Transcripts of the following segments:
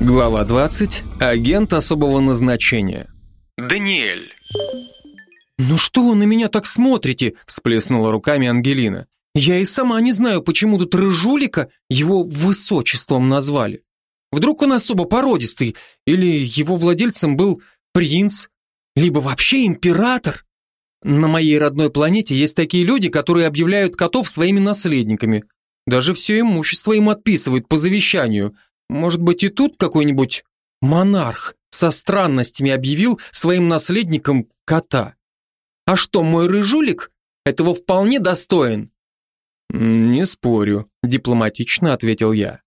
Глава 20. Агент особого назначения. Даниэль. «Ну что вы на меня так смотрите?» – всплеснула руками Ангелина. «Я и сама не знаю, почему тут рыжулика его высочеством назвали. Вдруг он особо породистый, или его владельцем был принц, либо вообще император? На моей родной планете есть такие люди, которые объявляют котов своими наследниками. Даже все имущество им отписывают по завещанию. Может быть, и тут какой-нибудь монарх со странностями объявил своим наследником кота? А что, мой рыжулик этого вполне достоин? Не спорю, дипломатично ответил я.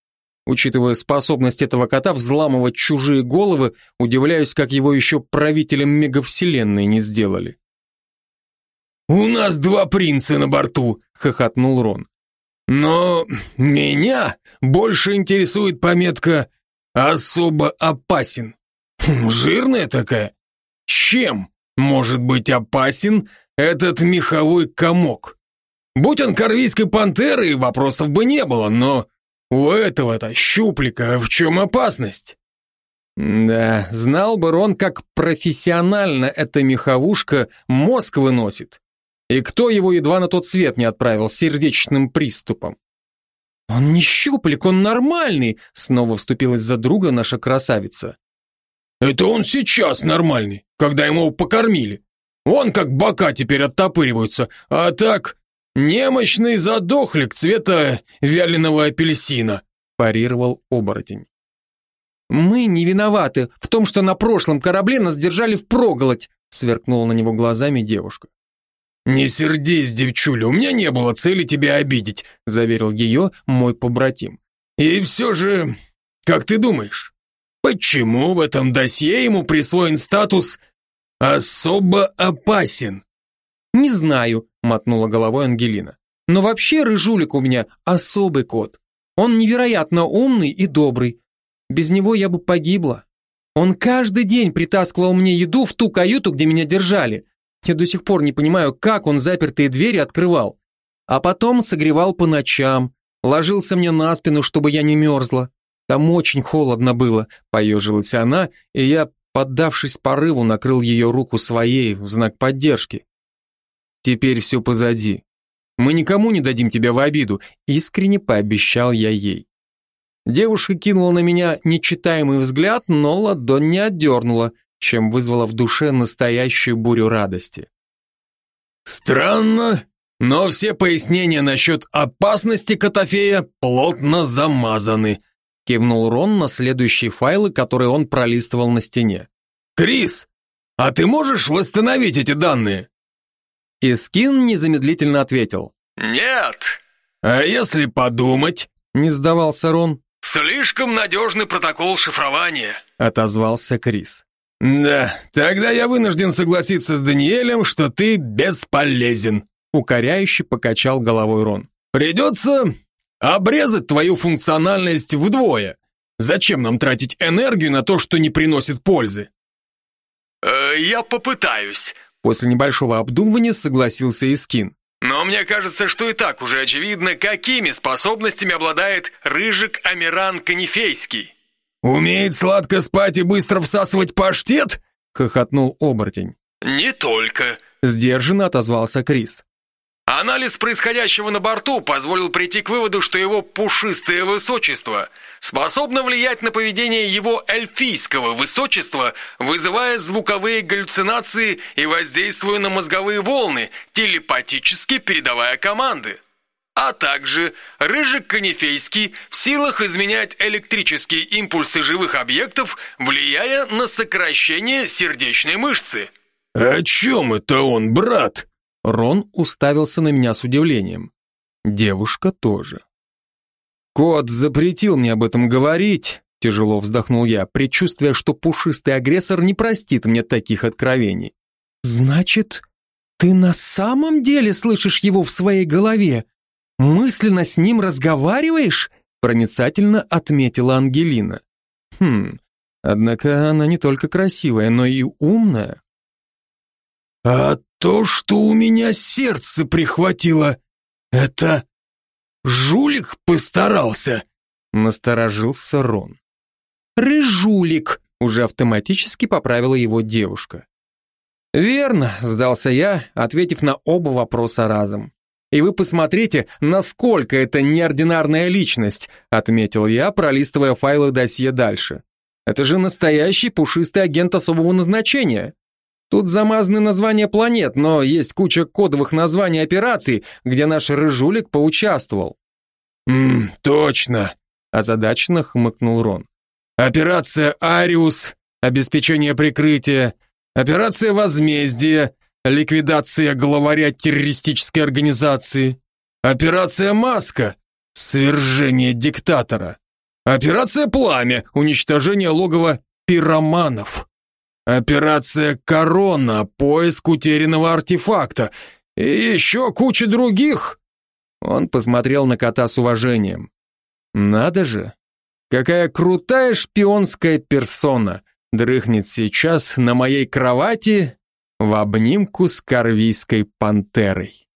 Учитывая способность этого кота взламывать чужие головы, удивляюсь, как его еще правителем мегавселенной не сделали. «У нас два принца на борту», — хохотнул Рон. «Но меня больше интересует пометка «особо опасен». Хм, жирная такая. Чем может быть опасен этот меховой комок? Будь он корвийской пантерой, вопросов бы не было, но у этого-то щуплика в чем опасность? Да, знал бы Рон, как профессионально эта меховушка мозг выносит. И кто его едва на тот свет не отправил сердечным приступом? «Он не щуплик, он нормальный!» Снова вступилась за друга наша красавица. «Это он сейчас нормальный, когда ему покормили. Он как бока теперь оттопыриваются, а так немощный задохлик цвета вяленого апельсина», парировал оборотень. «Мы не виноваты в том, что на прошлом корабле нас держали впроголодь», сверкнула на него глазами девушка. «Не сердись, девчуля, у меня не было цели тебя обидеть», заверил ее мой побратим. «И все же, как ты думаешь, почему в этом досье ему присвоен статус «особо опасен»?» «Не знаю», мотнула головой Ангелина. «Но вообще рыжулик у меня особый кот. Он невероятно умный и добрый. Без него я бы погибла. Он каждый день притаскивал мне еду в ту каюту, где меня держали, я до сих пор не понимаю, как он запертые двери открывал. А потом согревал по ночам, ложился мне на спину, чтобы я не мерзла. Там очень холодно было, поежилась она, и я, поддавшись порыву, накрыл ее руку своей в знак поддержки. Теперь все позади. Мы никому не дадим тебя в обиду, искренне пообещал я ей. Девушка кинула на меня нечитаемый взгляд, но ладонь не отдернула, чем вызвало в душе настоящую бурю радости. «Странно, но все пояснения насчет опасности Котофея плотно замазаны», кивнул Рон на следующие файлы, которые он пролистывал на стене. «Крис, а ты можешь восстановить эти данные?» Искин незамедлительно ответил. «Нет». «А если подумать?» Не сдавался Рон. «Слишком надежный протокол шифрования», отозвался Крис. «Да, тогда я вынужден согласиться с Даниэлем, что ты бесполезен», укоряюще покачал головой Рон. «Придется обрезать твою функциональность вдвое. Зачем нам тратить энергию на то, что не приносит пользы?» э, «Я попытаюсь», после небольшого обдумывания согласился Искин. «Но мне кажется, что и так уже очевидно, какими способностями обладает Рыжик Амиран Канифейский». «Умеет сладко спать и быстро всасывать паштет?» — хохотнул оборотень. «Не только», — сдержанно отозвался Крис. Анализ происходящего на борту позволил прийти к выводу, что его пушистое высочество способно влиять на поведение его эльфийского высочества, вызывая звуковые галлюцинации и воздействуя на мозговые волны, телепатически передавая команды а также рыжик канифейский в силах изменять электрические импульсы живых объектов, влияя на сокращение сердечной мышцы. «О чем это он, брат?» Рон уставился на меня с удивлением. Девушка тоже. «Кот запретил мне об этом говорить», — тяжело вздохнул я, предчувствуя, что пушистый агрессор не простит мне таких откровений. «Значит, ты на самом деле слышишь его в своей голове?» «Мысленно с ним разговариваешь?» проницательно отметила Ангелина. «Хм, однако она не только красивая, но и умная». «А то, что у меня сердце прихватило, это жулик постарался?» насторожился Рон. Рыжулик, уже автоматически поправила его девушка. Верно, сдался я, ответив на оба вопроса разом. И вы посмотрите, насколько это неординарная личность, отметил я, пролистывая файлы досье дальше. Это же настоящий пушистый агент особого назначения. Тут замазаны названия планет, но есть куча кодовых названий операций, где наш рыжулик поучаствовал. «Ммм, точно», – озадаченно хмыкнул Рон. «Операция «Ариус», обеспечение прикрытия, операция «Возмездие», ликвидация главаря террористической организации, операция «Маска», свержение диктатора, операция «Пламя», уничтожение логова пироманов, операция «Корона», поиск утерянного артефакта и еще куча других. Он посмотрел на кота с уважением. Надо же, какая крутая шпионская персона дрыхнет сейчас на моей кровати в обнимку с корвийской пантерой.